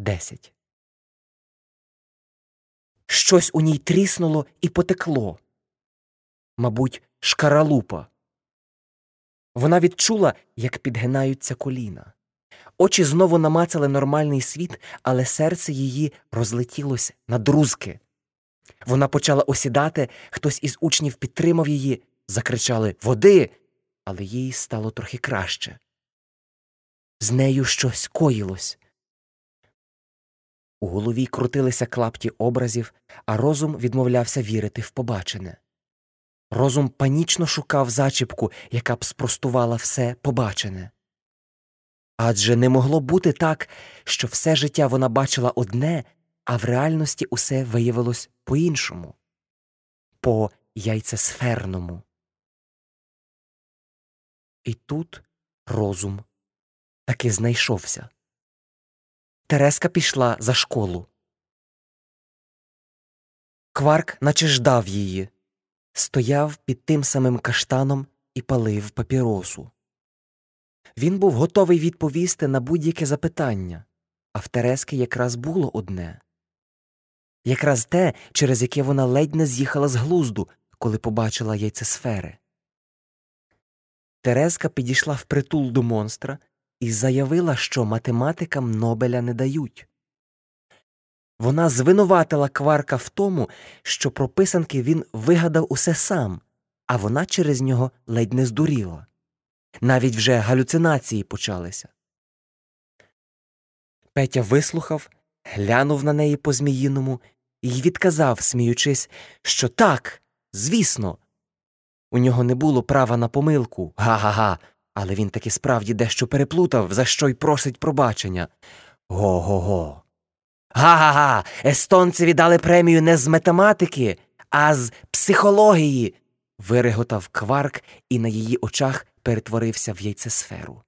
10. Щось у ній тріснуло і потекло. Мабуть, шкаралупа. Вона відчула, як підгинаються коліна. Очі знову намацали нормальний світ, але серце її розлетілось на друзки. Вона почала осідати, хтось із учнів підтримав її, закричали Води, але їй стало трохи краще. З нею щось коїлось. У голові крутилися клапті образів, а розум відмовлявся вірити в побачене. Розум панічно шукав зачіпку, яка б спростувала все побачене. Адже не могло бути так, що все життя вона бачила одне, а в реальності усе виявилось по іншому, по яйцесферному. І тут розум таки знайшовся. Тереска пішла за школу. Кварк наче ждав її, стояв під тим самим каштаном і палив папіросу. Він був готовий відповісти на будь-яке запитання, а в Терески якраз було одне якраз те, через яке вона ледь не з'їхала з глузду, коли побачила яйцесфери. Тереска підійшла впритул до монстра і заявила, що математикам Нобеля не дають. Вона звинуватила кварка в тому, що про писанки він вигадав усе сам, а вона через нього ледь не здуріла. Навіть вже галюцинації почалися. Петя вислухав, глянув на неї по зміїному і відказав, сміючись, що так, звісно. У нього не було права на помилку, га-га-га, але він таки справді дещо переплутав, за що й просить пробачення. Го-го-го. Га-га-га. Естонцеві дали премію не з математики, а з психології. виреготав кварк і на її очах перетворився в яйцесферу.